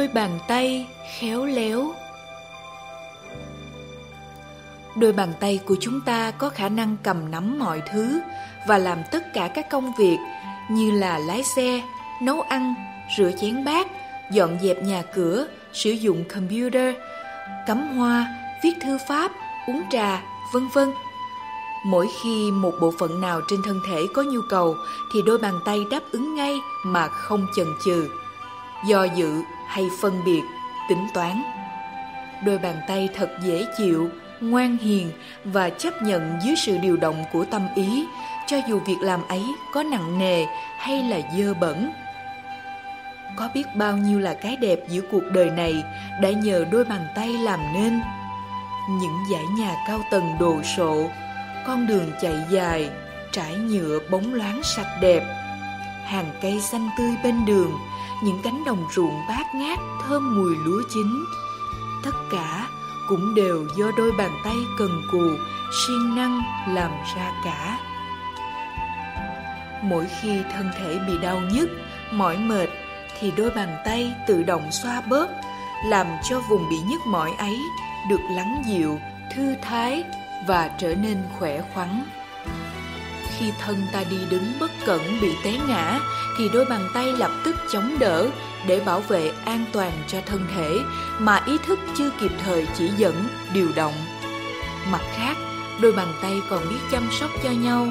đôi bàn tay khéo léo. Đôi bàn tay của chúng ta có khả năng cầm nắm mọi thứ và làm tất cả các công việc như là lái xe, nấu ăn, rửa chén bát, dọn dẹp nhà cửa, sử dụng computer, cắm hoa, viết thư pháp, uống trà, vân vân. Mỗi khi một bộ phận nào trên thân thể có nhu cầu thì đôi bàn tay đáp ứng ngay mà không chần chừ do dự hay phân biệt, tính toán. Đôi bàn tay thật dễ chịu, ngoan hiền và chấp nhận dưới sự điều động của tâm ý, cho dù việc làm ấy có nặng nề hay là dơ bẩn. Có biết bao nhiêu là cái đẹp giữa cuộc đời này đã nhờ đôi bàn tay làm nên. Những dãy nhà cao tầng đồ sộ, con đường chạy dài, trải nhựa bóng loáng sạch đẹp, hàng cây xanh tươi bên đường những cánh đồng ruộng bát ngát, thơm mùi lúa chín. Tất cả cũng đều do đôi bàn tay cần cù, siêng năng làm ra cả. Mỗi khi thân thể bị đau nhức, mỏi mệt, thì đôi bàn tay tự động xoa bớt, làm cho vùng bị nhức mỏi ấy được lắng dịu, thư thái và trở nên khỏe khoắn khi thân ta đi đứng bất cẩn bị té ngã, thì đôi bàn tay lập tức chống đỡ để bảo vệ an toàn cho thân thể mà ý thức chưa kịp thời chỉ dẫn, điều động. Mặt khác, đôi bàn tay còn biết chăm sóc cho nhau.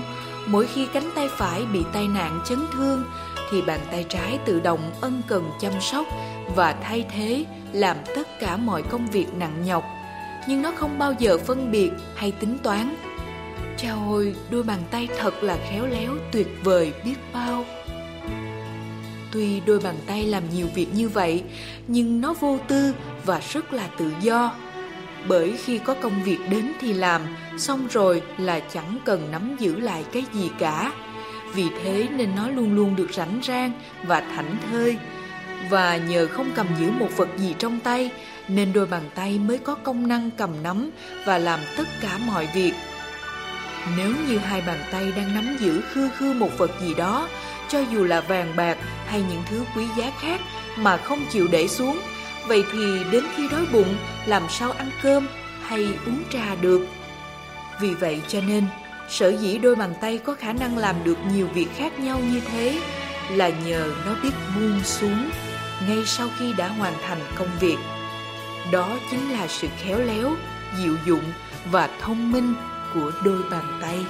Mỗi khi cánh tay phải bị tai nạn chấn thương, thì bàn tay trái tự động ân cần chăm sóc và thay thế làm tất cả mọi công việc nặng nhọc. Nhưng nó không bao giờ phân biệt hay tính toán chao ôi đôi bàn tay thật là khéo léo, tuyệt vời, biết bao. Tuy đôi bàn tay làm nhiều việc như vậy, nhưng nó vô tư và rất là tự do. Bởi khi có công việc đến thì làm, xong rồi là chẳng cần nắm giữ lại cái gì cả. Vì thế nên nó luôn luôn được rảnh rang và thảnh thơi. Và nhờ không cầm giữ một vật gì trong tay, nên đôi bàn tay mới có công năng cầm nắm và làm tất cả mọi việc nếu như hai bàn tay đang nắm giữ khư khư một vật gì đó, cho dù là vàng bạc hay những thứ quý giá khác mà không chịu để xuống, vậy thì đến khi đói bụng, làm sao ăn cơm hay uống trà được? Vì vậy cho nên, sở dĩ đôi bàn tay có khả năng làm được nhiều việc khác nhau như thế là nhờ nó biết buông xuống ngay sau khi đã hoàn thành công việc. Đó chính là sự khéo léo, dịu dụng và thông minh của đôi bàn tay.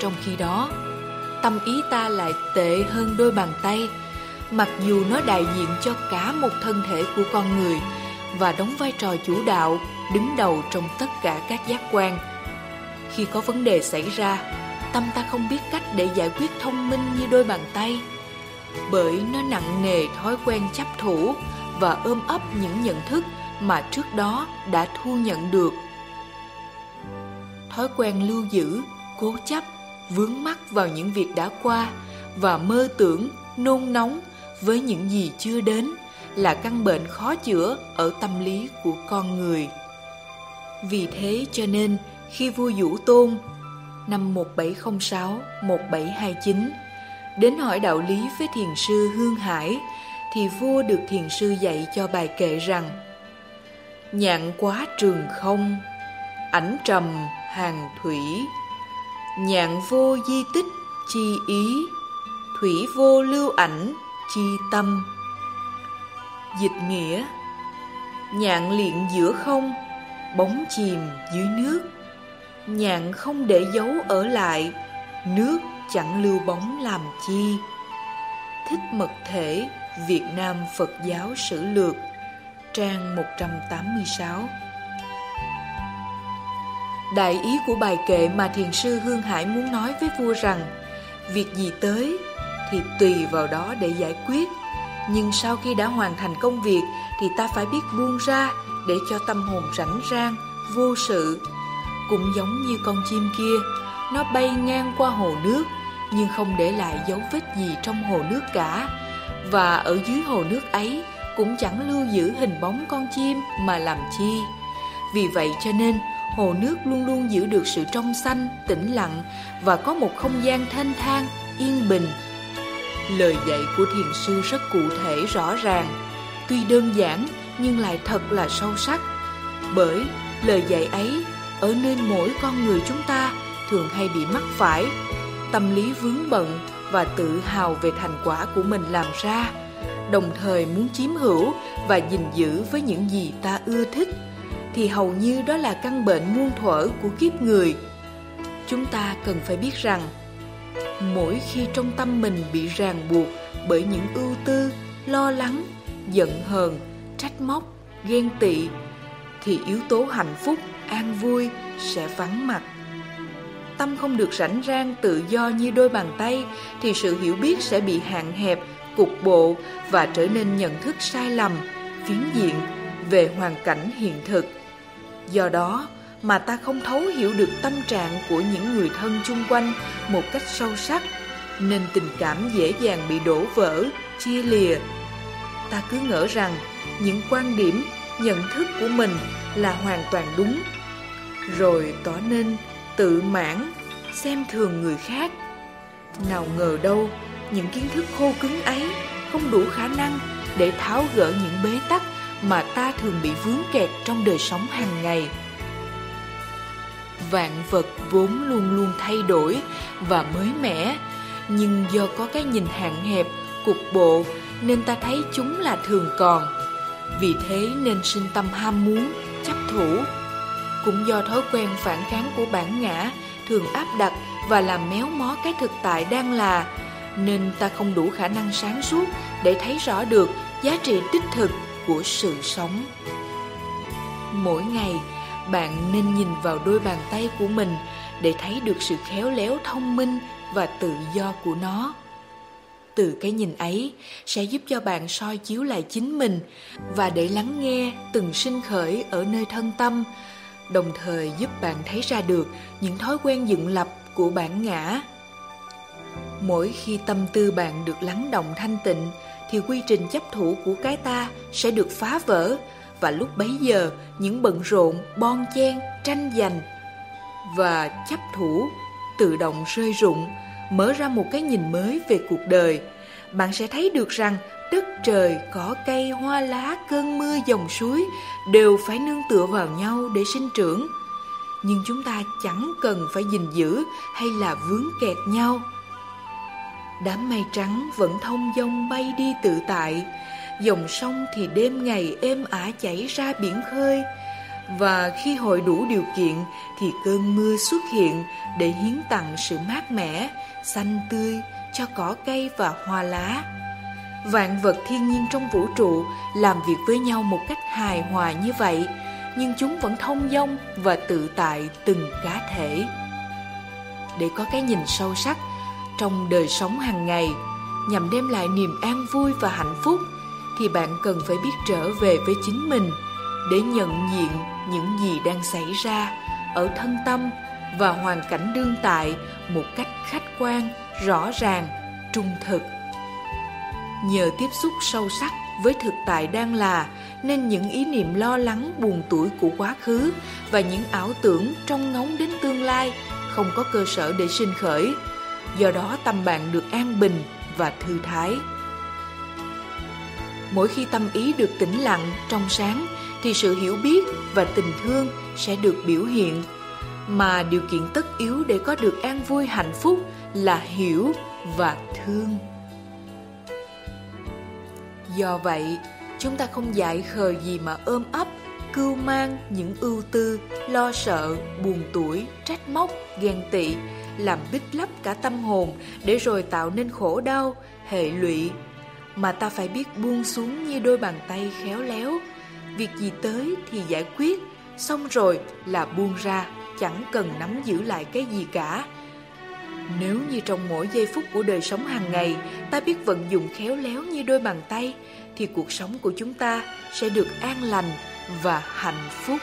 Trong khi đó, tâm ý ta lại tệ hơn đôi bàn tay. Mặc dù nó đại diện cho cả một thân thể của con người và đóng vai trò chủ đạo, đứng đầu trong tất cả các giác quan. Khi có vấn đề xảy ra, tâm ta không biết cách để giải quyết thông minh như đôi bàn tay, bởi nó nặng nề, thói quen chấp thủ và ôm ấp những nhận thức mà trước đó đã thu nhận được. Thói quen lưu giữ, cố chấp, vướng mắc vào những việc đã qua và mơ tưởng, nôn nóng với những gì chưa đến là căn bệnh khó chữa ở tâm lý của con người. Vì thế cho nên, khi vua Vũ Tôn năm 1706-1729 đến hỏi đạo lý với thiền sư Hương Hải, thì vua được thiền sư dạy cho bài kệ rằng Nhạn quá trường không, ảnh trầm hàng thủy, nhạn vô di tích chi ý, thủy vô lưu ảnh chi tâm. Dịch nghĩa Nhạn liện giữa không, bóng chìm dưới nước. Nhạn không để dấu ở lại nước chẳng lưu bóng làm chi. Thích mật thể Việt Nam Phật giáo sử lược trang 186 Đại ý của bài kệ mà thiền sư Hương Hải muốn nói với vua rằng Việc gì tới thì tùy vào đó để giải quyết Nhưng sau khi đã hoàn thành công việc thì ta phải biết buông ra để cho tâm hồn rảnh rang, vô sự. Cũng giống như con chim kia, nó bay ngang qua hồ nước nhưng không để lại dấu vết gì trong hồ nước cả. Và ở dưới hồ nước ấy cũng chẳng lưu giữ hình bóng con chim mà làm chi. Vì vậy cho nên hồ nước luôn luôn giữ được sự trong xanh, tĩnh lặng và có một không gian thanh thang, yên bình. lời dạy của thiền sư rất cụ thể rõ ràng tuy đơn giản nhưng lại thật là sâu sắc bởi lời dạy ấy ở nên mỗi con người chúng ta thường hay bị mắc phải tâm lý vướng bận và tự hào về thành quả của mình làm ra đồng thời muốn chiếm hữu và gìn giữ với những gì ta ưa thích, thì hầu như đó là căn bệnh muôn thuở của kiếp người. Chúng ta cần phải biết rằng, mỗi khi trong tâm mình bị ràng buộc bởi những ưu tư, lo lắng, giận hờn, trách móc, ghen tị, thì yếu tố hạnh phúc, an vui sẽ vắng mặt. Tâm không được rảnh rang, tự do như đôi bàn tay, thì sự hiểu biết sẽ bị hạn hẹp cục bộ và trở nên nhận thức sai lầm, phiến diện về hoàn cảnh hiện thực. Do đó mà ta không thấu hiểu được tâm trạng của những người thân chung quanh một cách sâu sắc, nên tình cảm dễ dàng bị đổ vỡ, chia lìa. Ta cứ ngỡ rằng những quan điểm, nhận thức của mình là hoàn toàn đúng. Rồi tỏ nên tự mãn, xem thường người khác. Nào ngờ đâu những kiến thức khô cứng ấy không đủ khả năng để tháo gỡ những bế tắc mà ta thường bị vướng kẹt trong đời sống hàng ngày. Vạn vật vốn luôn luôn thay đổi và mới mẻ, nhưng do có cái nhìn hạn hẹp, cục bộ, nên ta thấy chúng là thường còn. Vì thế nên sinh tâm ham muốn, chấp thủ. Cũng do thói quen phản kháng của bản ngã thường áp đặt và làm méo mó cái thực tại đang là nên ta không đủ khả năng sáng suốt để thấy rõ được giá trị đích thực của sự sống. Mỗi ngày, bạn nên nhìn vào đôi bàn tay của mình để thấy được sự khéo léo, thông minh và tự do của nó. Từ cái nhìn ấy sẽ giúp cho bạn soi chiếu lại chính mình và để lắng nghe từng sinh khởi ở nơi thân tâm, đồng thời giúp bạn thấy ra được những thói quen dựng lập của bản ngã mỗi khi tâm tư bạn được lắng động thanh tịnh, thì quy trình chấp thủ của cái ta sẽ được phá vỡ. Và lúc bấy giờ, những bận rộn, bon chen, tranh giành và chấp thủ tự động rơi rụng, mở ra một cái nhìn mới về cuộc đời. Bạn sẽ thấy được rằng đất trời, cỏ cây, hoa lá, cơn mưa, dòng suối đều phải nương tựa vào nhau để sinh trưởng. Nhưng chúng ta chẳng cần phải gìn giữ hay là vướng kẹt nhau đám mây trắng vẫn thông dong bay đi tự tại. Dòng sông thì đêm ngày êm ả chảy ra biển khơi. Và khi hội đủ điều kiện thì cơn mưa xuất hiện để hiến tặng sự mát mẻ, xanh tươi cho cỏ cây và hoa lá. Vạn vật thiên nhiên trong vũ trụ làm việc với nhau một cách hài hòa như vậy, nhưng chúng vẫn thông dong và tự tại từng cá thể. Để có cái nhìn sâu sắc trong đời sống hàng ngày. Nhằm đem lại niềm an vui và hạnh phúc, thì bạn cần phải biết trở về với chính mình để nhận diện những gì đang xảy ra ở thân tâm và hoàn cảnh đương tại một cách khách quan, rõ ràng, trung thực. Nhờ tiếp xúc sâu sắc với thực tại đang là, nên những ý niệm lo lắng, buồn tuổi của quá khứ và những ảo tưởng trong ngóng đến tương lai không có cơ sở để sinh khởi do đó tâm bạn được an bình và thư thái. Mỗi khi tâm ý được tĩnh lặng trong sáng, thì sự hiểu biết và tình thương sẽ được biểu hiện. Mà điều kiện tất yếu để có được an vui hạnh phúc là hiểu và thương. Do vậy, chúng ta không dại khờ gì mà ôm ấp, cưu mang những ưu tư, lo sợ, buồn tuổi, trách móc, ghen tị làm bít lấp cả tâm hồn để rồi tạo nên khổ đau, hệ lụy. Mà ta phải biết buông xuống như đôi bàn tay khéo léo. Việc gì tới thì giải quyết, xong rồi là buông ra, chẳng cần nắm giữ lại cái gì cả. Nếu như trong mỗi giây phút của đời sống hàng ngày, ta biết vận dụng khéo léo như đôi bàn tay, thì cuộc sống của chúng ta sẽ được an lành và hạnh phúc.